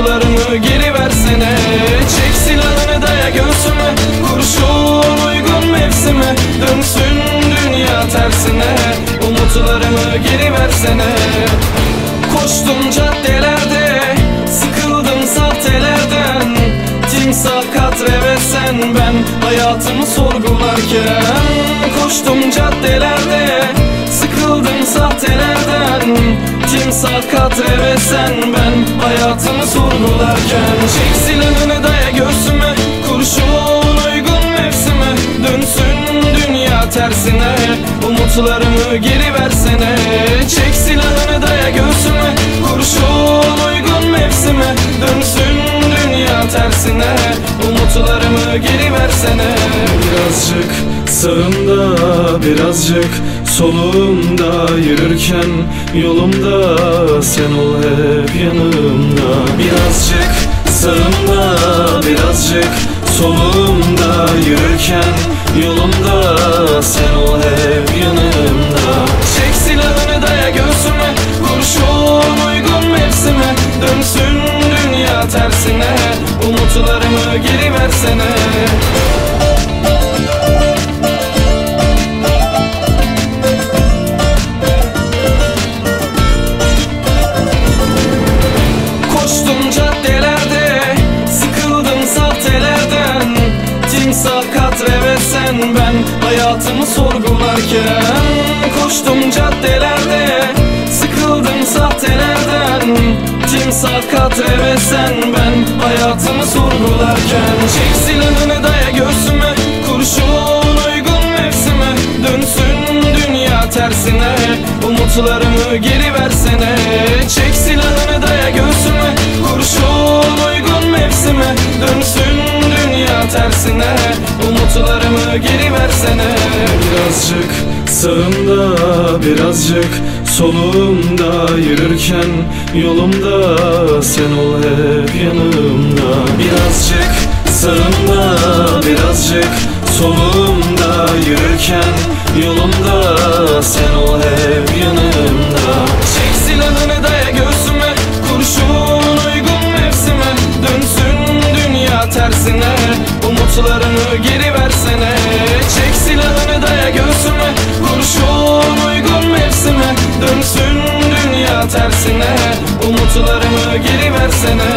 Umutlarımı geri versene. Çek silahını daya göğsüme Kurşun uygun mevsime. Dönsün dünya tersine. Umutlarımı geri versene. Koştum caddelerde. Sıkıldım sahtelerden. Timsah katre ve sen ben Hayatımı sorgularken. Koştum caddelerde. Sıkıldım sahtelerden Timsah katre ve sen ben Hayatımı sorgularken Çek silahını daya göğsüme Kurşun uygun mevsime. Dönsün dünya tersine Umutlarımı geri versene. Çek silahını daya göğsüme Kurşun uygun mevsime. Dönsün dünya tersine Umutlarımı geri versene. Birazcık sağımda birazcık solumda Yürürken yolumda sen ol hep yanımda. Birazcık sağımda birazcık solumda Yürürken yolumda sen ol hep yanımda. Çek silahını daya göğsüme Kurşun uygun mevsime. Dönsün dünya tersine Umutlarımı geri versene Hayatımı sorgularken Koştum caddelerde Sıkıldım sahtelerden. Timsah katre ve sen ben Hayatımı sorgularken. Çek silahını daya göğsüme Kurşun uygun mevsime. Dönsün dünya tersine Umutlarımı geri versene. Çek silahını daya göğsüme Kurşun uygun mevsime. Dönsün dünya tersine Umutlarımı geri versene Birazcık sağımda birazcık solumda Yürürken yolumda sen ol hep yanımda. Birazcık sağımda birazcık solumda Yürürken yolumda sen ol geri versene